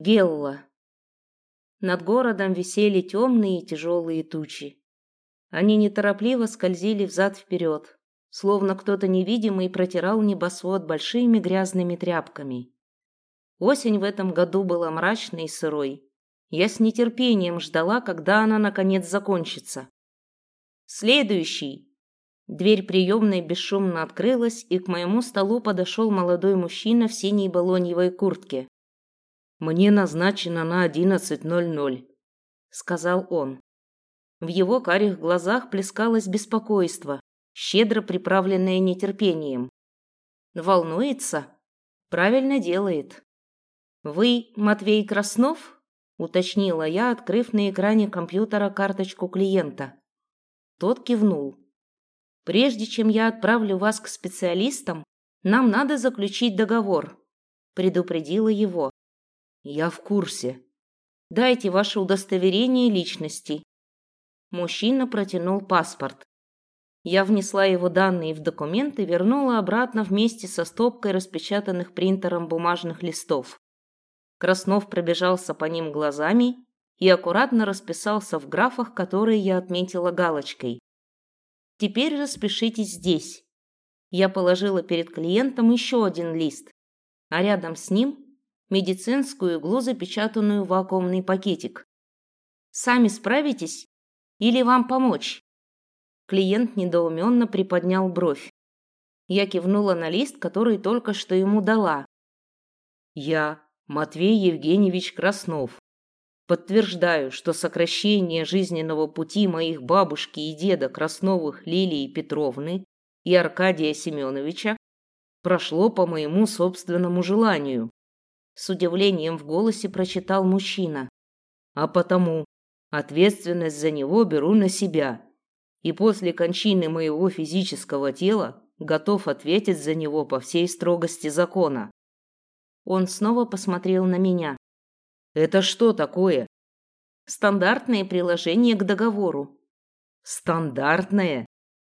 Гелла. Над городом висели темные и тяжелые тучи. Они неторопливо скользили взад-вперед, словно кто-то невидимый протирал небосвод большими грязными тряпками. Осень в этом году была мрачной и сырой. Я с нетерпением ждала, когда она наконец закончится. «Следующий!» Дверь приемной бесшумно открылась, и к моему столу подошел молодой мужчина в синей балоньевой куртке. Мне назначено на 11:00, сказал он. В его карих глазах плескалось беспокойство, щедро приправленное нетерпением. Волнуется? Правильно делает. Вы Матвей Краснов? уточнила я, открыв на экране компьютера карточку клиента. Тот кивнул. Прежде чем я отправлю вас к специалистам, нам надо заключить договор, предупредила его. Я в курсе. Дайте ваше удостоверение личности. Мужчина протянул паспорт. Я внесла его данные в документ и вернула обратно вместе со стопкой распечатанных принтером бумажных листов. Краснов пробежался по ним глазами и аккуратно расписался в графах, которые я отметила галочкой. Теперь распишитесь здесь. Я положила перед клиентом еще один лист, а рядом с ним медицинскую иглу, запечатанную в вакуумный пакетик. Сами справитесь или вам помочь? Клиент недоуменно приподнял бровь. Я кивнула на лист, который только что ему дала. Я, Матвей Евгеньевич Краснов, подтверждаю, что сокращение жизненного пути моих бабушки и деда Красновых Лилии Петровны и Аркадия Семеновича прошло по моему собственному желанию с удивлением в голосе прочитал мужчина. А потому ответственность за него беру на себя. И после кончины моего физического тела готов ответить за него по всей строгости закона. Он снова посмотрел на меня. Это что такое? Стандартное приложение к договору. Стандартное?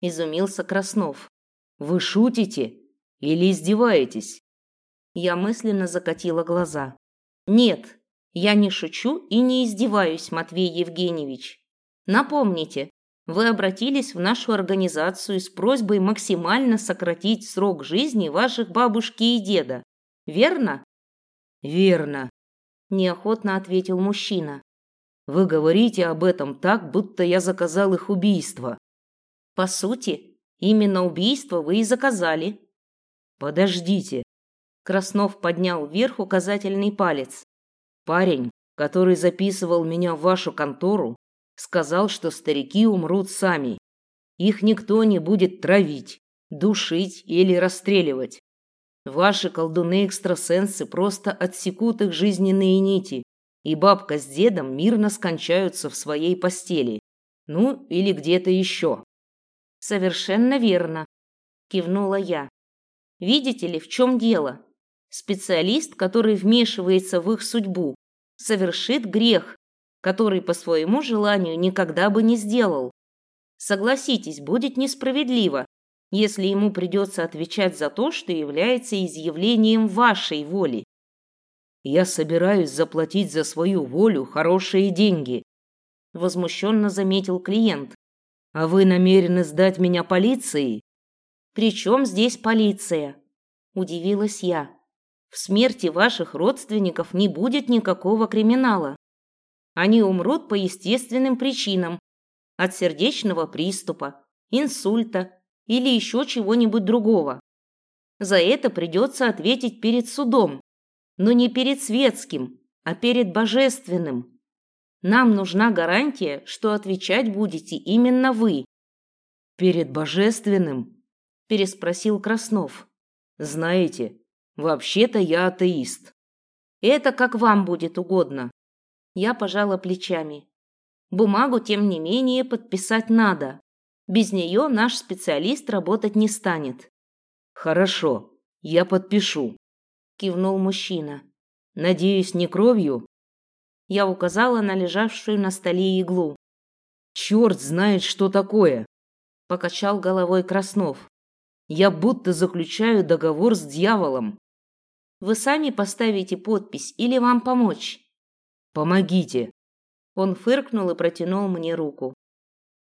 изумился Краснов. Вы шутите или издеваетесь? Я мысленно закатила глаза. Нет, я не шучу и не издеваюсь, Матвей Евгеньевич. Напомните, вы обратились в нашу организацию с просьбой максимально сократить срок жизни ваших бабушки и деда. Верно? Верно, неохотно ответил мужчина. Вы говорите об этом так, будто я заказал их убийство. По сути, именно убийство вы и заказали. Подождите, Краснов поднял вверх указательный палец. Парень, который записывал меня в вашу контору, сказал, что старики умрут сами. Их никто не будет травить, душить или расстреливать. Ваши колдуны-экстрасенсы просто отсекут их жизненные нити, и бабка с дедом мирно скончаются в своей постели. Ну, или где-то еще. Совершенно верно, кивнула я. Видите ли, в чем дело? Специалист, который вмешивается в их судьбу, совершит грех, который по своему желанию никогда бы не сделал. Согласитесь, будет несправедливо, если ему придется отвечать за то, что является изъявлением вашей воли. Я собираюсь заплатить за свою волю хорошие деньги, возмущенно заметил клиент. А вы намерены сдать меня полиции? При чем здесь полиция? Удивилась я. В смерти ваших родственников не будет никакого криминала. Они умрут по естественным причинам, от сердечного приступа, инсульта или еще чего-нибудь другого. За это придется ответить перед судом, но не перед светским, а перед божественным. Нам нужна гарантия, что отвечать будете именно вы. Перед божественным? переспросил Краснов. Знаете, Вообще-то я атеист. Это как вам будет угодно. Я пожала плечами. Бумагу, тем не менее, подписать надо. Без нее наш специалист работать не станет. Хорошо, я подпишу, кивнул мужчина. Надеюсь, не кровью? Я указала на лежавшую на столе иглу. Черт знает, что такое, покачал головой Краснов. Я будто заключаю договор с дьяволом. Вы сами поставите подпись или вам помочь? Помогите. Он фыркнул и протянул мне руку.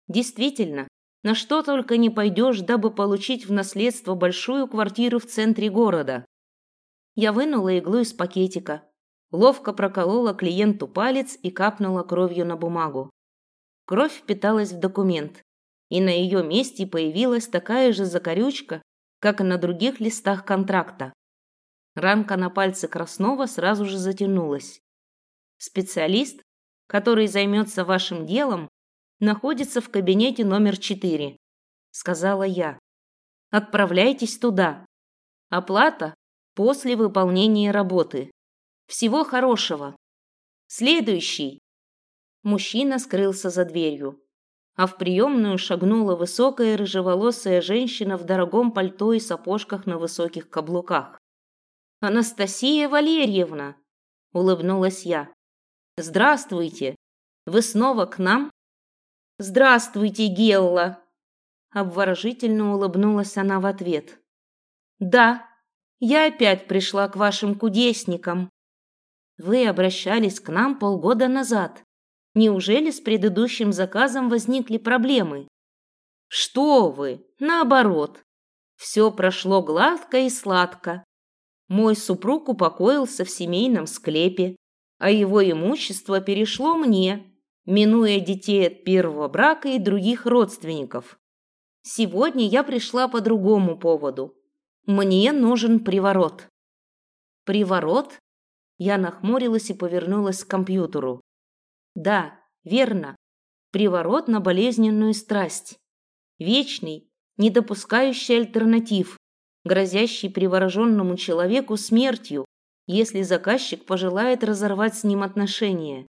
Действительно, на что только не пойдешь, дабы получить в наследство большую квартиру в центре города. Я вынула иглу из пакетика, ловко проколола клиенту палец и капнула кровью на бумагу. Кровь впиталась в документ, и на ее месте появилась такая же закорючка, как и на других листах контракта. Ранка на пальце Краснова сразу же затянулась. Специалист, который займется вашим делом, находится в кабинете номер четыре», — сказала я. «Отправляйтесь туда. Оплата после выполнения работы. Всего хорошего. Следующий». Мужчина скрылся за дверью, а в приемную шагнула высокая рыжеволосая женщина в дорогом пальто и сапожках на высоких каблуках. «Анастасия Валерьевна!» — улыбнулась я. «Здравствуйте! Вы снова к нам?» «Здравствуйте, Гелла!» Обворожительно улыбнулась она в ответ. «Да, я опять пришла к вашим кудесникам. Вы обращались к нам полгода назад. Неужели с предыдущим заказом возникли проблемы?» «Что вы? Наоборот. Все прошло гладко и сладко. Мой супруг упокоился в семейном склепе, а его имущество перешло мне, минуя детей от первого брака и других родственников. Сегодня я пришла по другому поводу. Мне нужен приворот. Приворот? Я нахмурилась и повернулась к компьютеру. Да, верно. Приворот на болезненную страсть. Вечный, не допускающий альтернатив, грозящий привороженному человеку смертью, если заказчик пожелает разорвать с ним отношения.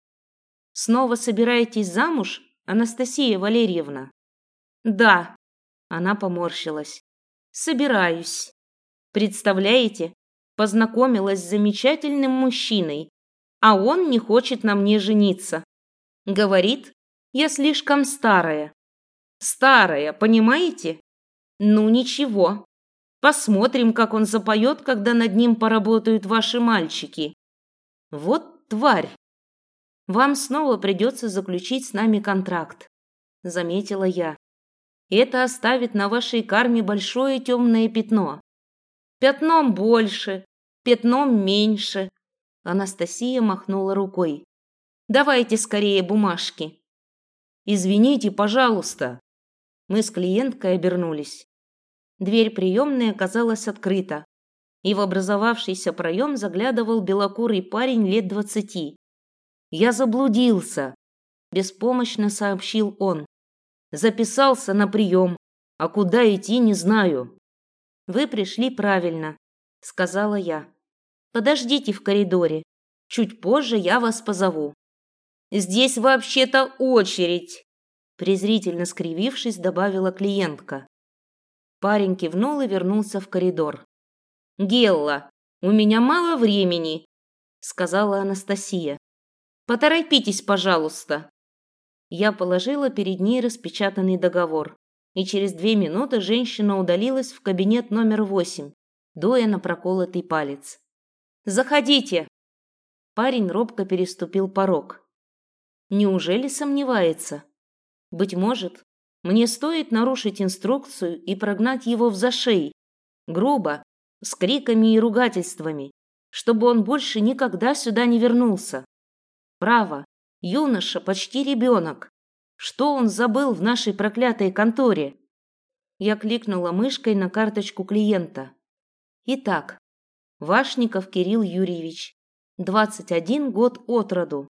Снова собираетесь замуж, Анастасия Валерьевна? Да, она поморщилась. Собираюсь. Представляете, познакомилась с замечательным мужчиной, а он не хочет на мне жениться. Говорит, я слишком старая. Старая, понимаете? Ну ничего. Посмотрим, как он запоет, когда над ним поработают ваши мальчики. Вот тварь. Вам снова придется заключить с нами контракт, заметила я. Это оставит на вашей карме большое темное пятно. Пятном больше, пятном меньше. Анастасия махнула рукой. Давайте скорее бумажки. Извините, пожалуйста. Мы с клиенткой обернулись. Дверь приемной оказалась открыта, и в образовавшийся проем заглядывал белокурый парень лет двадцати. «Я заблудился», – беспомощно сообщил он. «Записался на прием, а куда идти не знаю». «Вы пришли правильно», – сказала я. «Подождите в коридоре. Чуть позже я вас позову». «Здесь вообще-то очередь», – презрительно скривившись, добавила клиентка. Парень кивнул и вернулся в коридор. «Гелла, у меня мало времени», – сказала Анастасия. Поторопитесь, пожалуйста. Я положила перед ней распечатанный договор, и через две минуты женщина удалилась в кабинет номер восемь, дуя на проколотый палец. «Заходите!» Парень робко переступил порог. Неужели сомневается? Быть может, мне стоит нарушить инструкцию и прогнать его в зашей, грубо, с криками и ругательствами, чтобы он больше никогда сюда не вернулся. Право, юноша почти ребенок. Что он забыл в нашей проклятой конторе? Я кликнула мышкой на карточку клиента. Итак, Вашников Кирилл Юрьевич, 21 год от роду.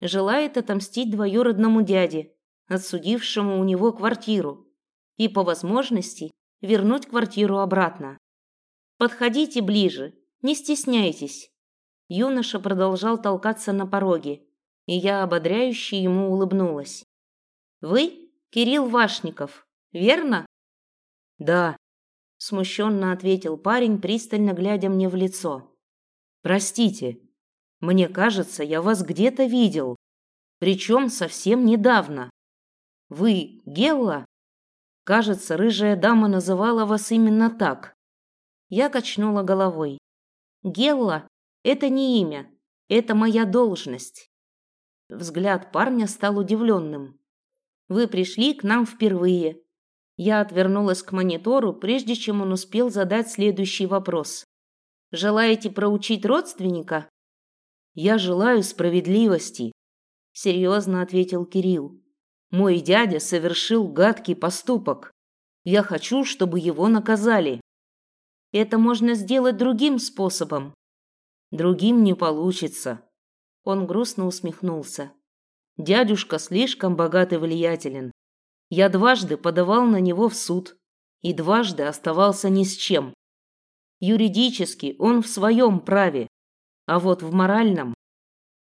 Желает отомстить двоюродному дяде, отсудившему у него квартиру, и по возможности вернуть квартиру обратно. Подходите ближе, не стесняйтесь. Юноша продолжал толкаться на пороге, и я ободряюще ему улыбнулась. «Вы Кирилл Вашников, верно?» «Да», – смущенно ответил парень, пристально глядя мне в лицо. «Простите, мне кажется, я вас где-то видел, причем совсем недавно. Вы Гелла?» Кажется, рыжая дама называла вас именно так. Я качнула головой. Гелла – это не имя, это моя должность. Взгляд парня стал удивленным. Вы пришли к нам впервые. Я отвернулась к монитору, прежде чем он успел задать следующий вопрос. Желаете проучить родственника? Я желаю справедливости, серьезно ответил Кирилл. Мой дядя совершил гадкий поступок. Я хочу, чтобы его наказали. Это можно сделать другим способом. Другим не получится. Он грустно усмехнулся. Дядюшка слишком богат и влиятелен. Я дважды подавал на него в суд и дважды оставался ни с чем. Юридически он в своем праве, а вот в моральном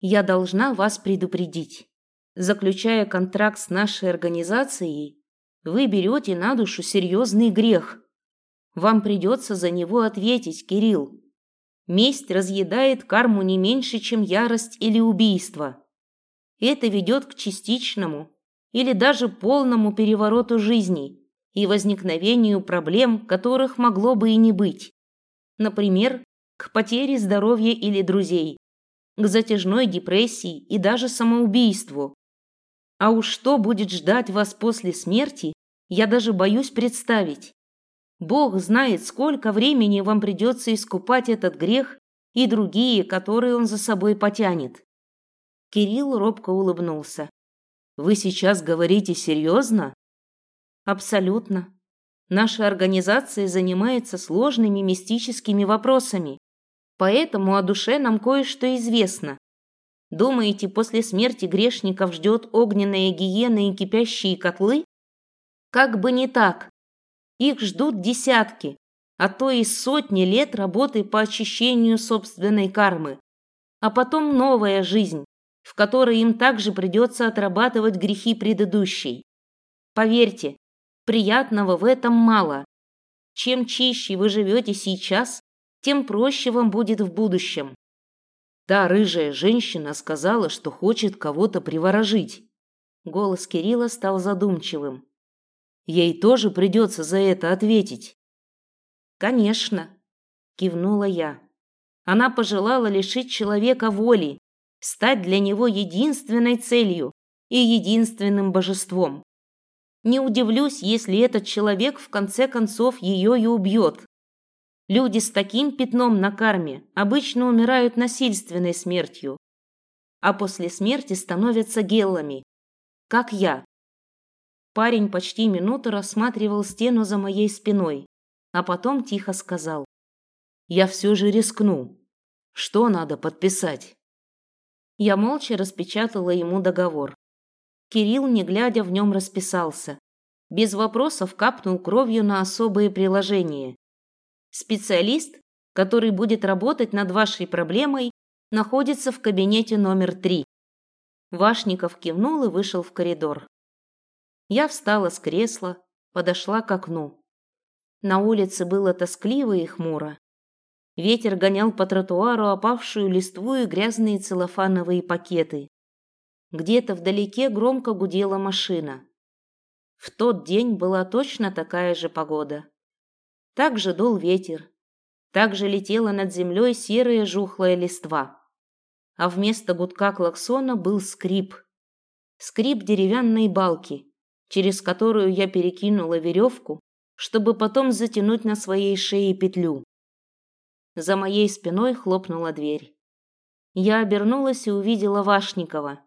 я должна вас предупредить. Заключая контракт с нашей организацией, вы берете на душу серьезный грех. Вам придется за него ответить, Кирилл. Месть разъедает карму не меньше, чем ярость или убийство. Это ведет к частичному или даже полному перевороту жизни и возникновению проблем, которых могло бы и не быть. Например, к потере здоровья или друзей, к затяжной депрессии и даже самоубийству. А уж что будет ждать вас после смерти, я даже боюсь представить. Бог знает, сколько времени вам придется искупать этот грех и другие, которые он за собой потянет. Кирилл робко улыбнулся. Вы сейчас говорите серьезно? Абсолютно. Наша организация занимается сложными мистическими вопросами. Поэтому о душе нам кое-что известно. Думаете, после смерти грешников ждет огненная гиена и кипящие котлы? Как бы не так. Их ждут десятки, а то и сотни лет работы по очищению собственной кармы. А потом новая жизнь, в которой им также придется отрабатывать грехи предыдущей. Поверьте, приятного в этом мало. Чем чище вы живете сейчас, тем проще вам будет в будущем. Та рыжая женщина сказала, что хочет кого-то приворожить. Голос Кирилла стал задумчивым. Ей тоже придется за это ответить. Конечно, кивнула я. Она пожелала лишить человека воли, стать для него единственной целью и единственным божеством. Не удивлюсь, если этот человек в конце концов ее и убьет. Люди с таким пятном на карме обычно умирают насильственной смертью, а после смерти становятся геллами, как я. Парень почти минуту рассматривал стену за моей спиной, а потом тихо сказал. «Я все же рискну. Что надо подписать?» Я молча распечатала ему договор. Кирилл, не глядя, в нем расписался. Без вопросов капнул кровью на особые приложения. Специалист, который будет работать над вашей проблемой, находится в кабинете номер три. Вашников кивнул и вышел в коридор. Я встала с кресла, подошла к окну. На улице было тоскливо и хмуро. Ветер гонял по тротуару опавшую листву и грязные целлофановые пакеты. Где-то вдалеке громко гудела машина. В тот день была точно такая же погода. Так же дул ветер. Так же летела над землей серая жухлая листва. А вместо гудка клаксона был скрип. Скрип деревянной балки, через которую я перекинула веревку, чтобы потом затянуть на своей шее петлю. За моей спиной хлопнула дверь. Я обернулась и увидела Вашникова.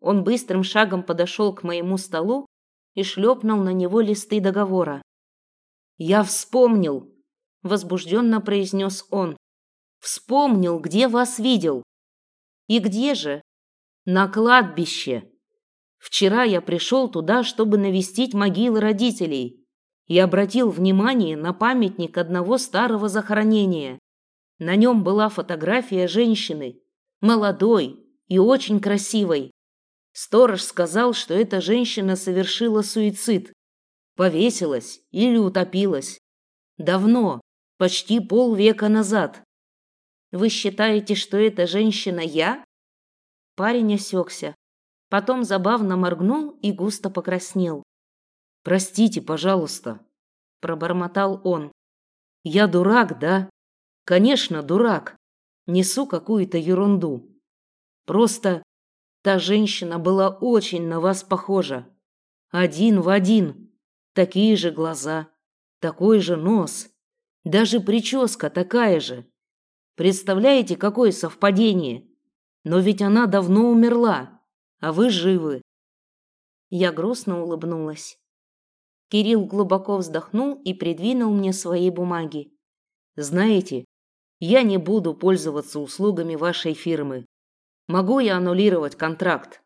Он быстрым шагом подошел к моему столу и шлепнул на него листы договора. «Я вспомнил!» – возбужденно произнес он. «Вспомнил, где вас видел!» «И где же?» «На кладбище!» «Вчера я пришел туда, чтобы навестить могилы родителей и обратил внимание на памятник одного старого захоронения. На нем была фотография женщины, молодой и очень красивой. Сторож сказал, что эта женщина совершила суицид. Повесилась или утопилась. Давно, почти полвека назад. Вы считаете, что эта женщина я? Парень осекся. Потом забавно моргнул и густо покраснел. «Простите, пожалуйста», – пробормотал он. «Я дурак, да? Конечно, дурак. Несу какую-то ерунду. Просто та женщина была очень на вас похожа. Один в один. Такие же глаза, такой же нос. Даже прическа такая же. Представляете, какое совпадение? Но ведь она давно умерла, а вы живы. Я грустно улыбнулась. Кирилл глубоко вздохнул и придвинул мне свои бумаги. Знаете, я не буду пользоваться услугами вашей фирмы. Могу я аннулировать контракт?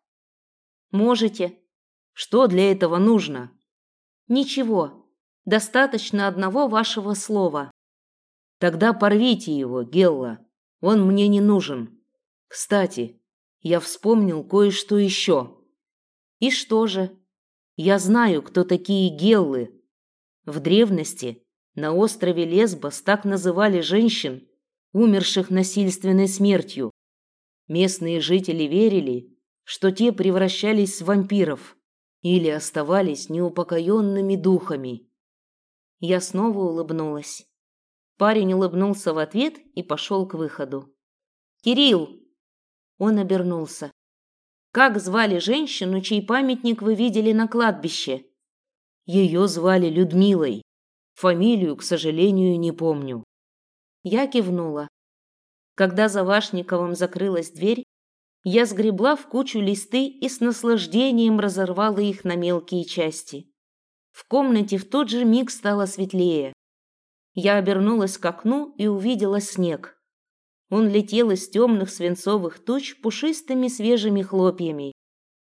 Можете. Что для этого нужно? Ничего. Достаточно одного вашего слова. Тогда порвите его, Гелла. Он мне не нужен. Кстати, я вспомнил кое-что еще. И что же? Я знаю, кто такие геллы. В древности на острове Лесбос так называли женщин, умерших насильственной смертью. Местные жители верили, что те превращались в вампиров или оставались неупокоенными духами. Я снова улыбнулась. Парень улыбнулся в ответ и пошел к выходу. «Кирилл!» Он обернулся. Как звали женщину, чей памятник вы видели на кладбище? Ее звали Людмилой. Фамилию, к сожалению, не помню. Я кивнула. Когда за Вашниковым закрылась дверь, я сгребла в кучу листы и с наслаждением разорвала их на мелкие части. В комнате в тот же миг стало светлее. Я обернулась к окну и увидела снег. Он летел из темных свинцовых туч пушистыми свежими хлопьями,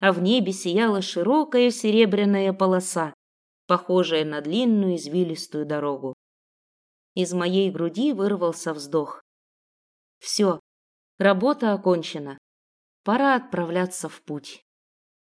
а в небе сияла широкая серебряная полоса, похожая на длинную извилистую дорогу. Из моей груди вырвался вздох. Все, работа окончена. Пора отправляться в путь.